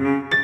Mm-hmm.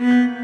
Mm-hmm.